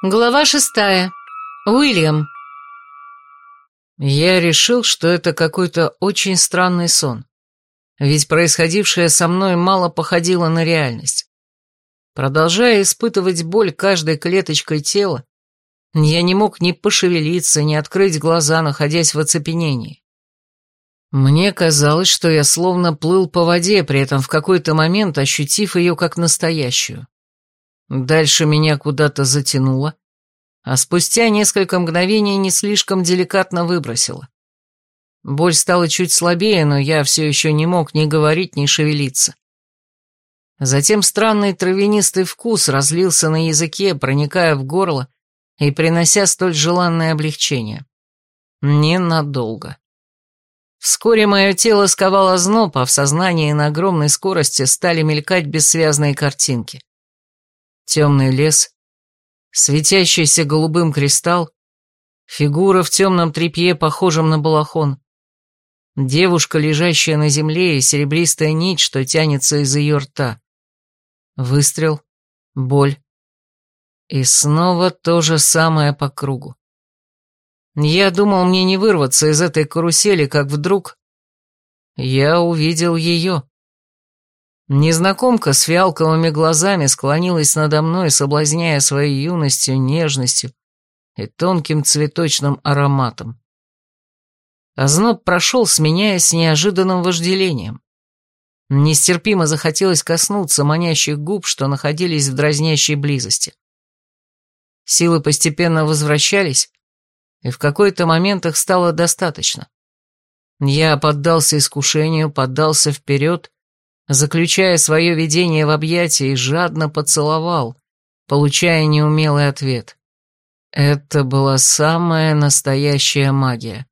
Глава шестая. Уильям. Я решил, что это какой-то очень странный сон. Ведь происходившее со мной мало походило на реальность. Продолжая испытывать боль каждой клеточкой тела, я не мог ни пошевелиться, ни открыть глаза, находясь в оцепенении. Мне казалось, что я словно плыл по воде, при этом в какой-то момент ощутив ее как настоящую. Дальше меня куда-то затянуло, а спустя несколько мгновений не слишком деликатно выбросило. Боль стала чуть слабее, но я все еще не мог ни говорить, ни шевелиться. Затем странный травянистый вкус разлился на языке, проникая в горло и принося столь желанное облегчение. Ненадолго. Вскоре мое тело сковало зноб, а в сознании на огромной скорости стали мелькать бессвязные картинки темный лес, светящийся голубым кристалл, фигура в темном тряпье, похожем на балахон, девушка, лежащая на земле, и серебристая нить, что тянется из ее рта. Выстрел, боль. И снова то же самое по кругу. Я думал, мне не вырваться из этой карусели, как вдруг я увидел ее. Незнакомка с фиалковыми глазами склонилась надо мной, соблазняя своей юностью, нежностью и тонким цветочным ароматом. Озноб прошел, сменяясь неожиданным вожделением. Нестерпимо захотелось коснуться манящих губ, что находились в дразнящей близости. Силы постепенно возвращались, и в какой-то момент их стало достаточно. Я поддался искушению, поддался вперед заключая свое видение в объятия и жадно поцеловал, получая неумелый ответ. Это была самая настоящая магия.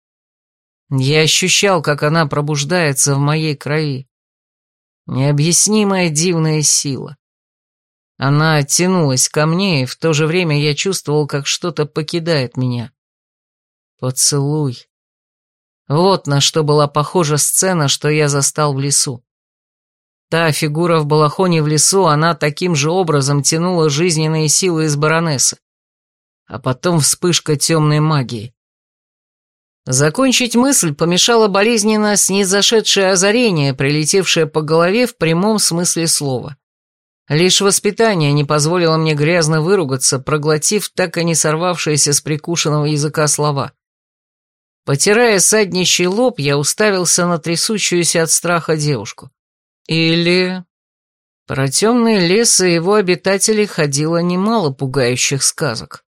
Я ощущал, как она пробуждается в моей крови. Необъяснимая дивная сила. Она тянулась ко мне, и в то же время я чувствовал, как что-то покидает меня. Поцелуй. Вот на что была похожа сцена, что я застал в лесу. Та фигура в балахоне в лесу, она таким же образом тянула жизненные силы из баронессы. А потом вспышка темной магии. Закончить мысль помешало болезненно снизошедшее озарение, прилетевшее по голове в прямом смысле слова. Лишь воспитание не позволило мне грязно выругаться, проглотив так и не сорвавшиеся с прикушенного языка слова. Потирая саднищий лоб, я уставился на трясущуюся от страха девушку. Или... Про темный лес его обитателей ходило немало пугающих сказок.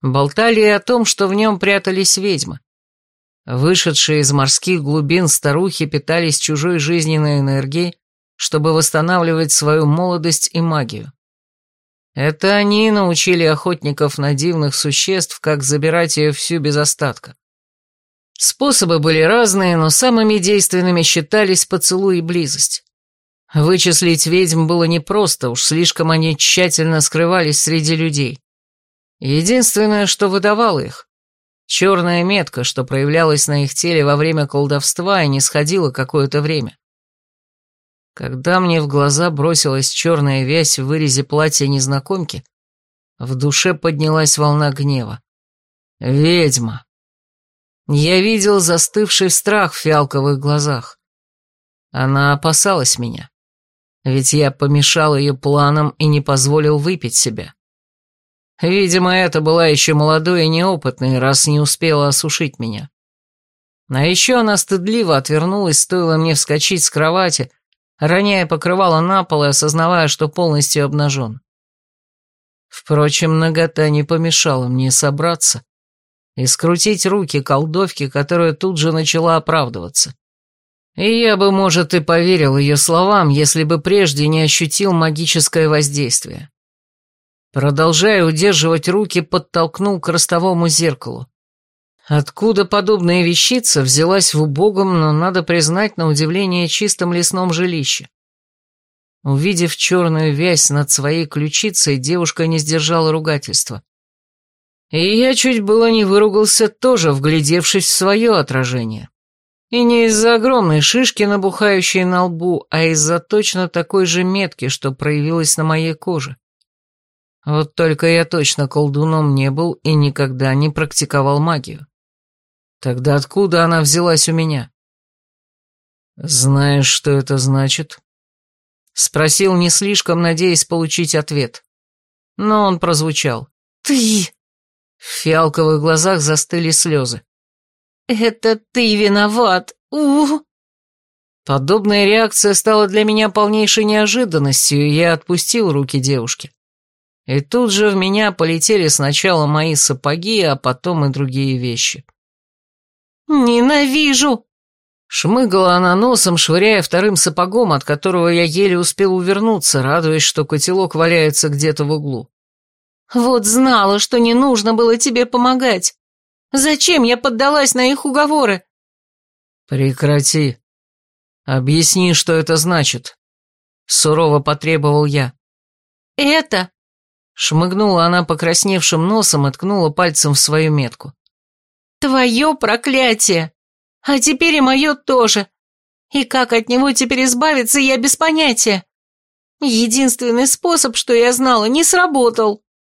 Болтали и о том, что в нем прятались ведьмы. Вышедшие из морских глубин старухи питались чужой жизненной энергией, чтобы восстанавливать свою молодость и магию. Это они научили охотников на дивных существ, как забирать ее всю без остатка. Способы были разные, но самыми действенными считались поцелуй и близость. Вычислить ведьм было непросто, уж слишком они тщательно скрывались среди людей. Единственное, что выдавало их — черная метка, что проявлялась на их теле во время колдовства и не сходила какое-то время. Когда мне в глаза бросилась черная вязь в вырезе платья незнакомки, в душе поднялась волна гнева. «Ведьма!» Я видел застывший страх в фиалковых глазах. Она опасалась меня. Ведь я помешал ее планам и не позволил выпить себя. Видимо, это была еще молодой и неопытной, раз не успела осушить меня. А еще она стыдливо отвернулась, стоило мне вскочить с кровати, роняя покрывало на пол и осознавая, что полностью обнажен. Впрочем, нагота не помешала мне собраться и скрутить руки колдовки, которая тут же начала оправдываться. И я бы, может, и поверил ее словам, если бы прежде не ощутил магическое воздействие. Продолжая удерживать руки, подтолкнул к ростовому зеркалу. Откуда подобная вещица взялась в убогом, но, надо признать, на удивление чистом лесном жилище? Увидев черную вязь над своей ключицей, девушка не сдержала ругательства. И я чуть было не выругался тоже, вглядевшись в свое отражение. И не из-за огромной шишки, набухающей на лбу, а из-за точно такой же метки, что проявилась на моей коже. Вот только я точно колдуном не был и никогда не практиковал магию. Тогда откуда она взялась у меня? Знаешь, что это значит? Спросил не слишком, надеясь получить ответ. Но он прозвучал. «Ты!» В фиалковых глазах застыли слезы. «Это ты виноват! у Подобная реакция стала для меня полнейшей неожиданностью, и я отпустил руки девушки. И тут же в меня полетели сначала мои сапоги, а потом и другие вещи. «Ненавижу!» Шмыгала она носом, швыряя вторым сапогом, от которого я еле успел увернуться, радуясь, что котелок валяется где-то в углу. «Вот знала, что не нужно было тебе помогать. Зачем я поддалась на их уговоры?» «Прекрати. Объясни, что это значит», — сурово потребовал я. «Это...» — шмыгнула она покрасневшим носом и ткнула пальцем в свою метку. «Твое проклятие! А теперь и мое тоже. И как от него теперь избавиться, я без понятия. Единственный способ, что я знала, не сработал».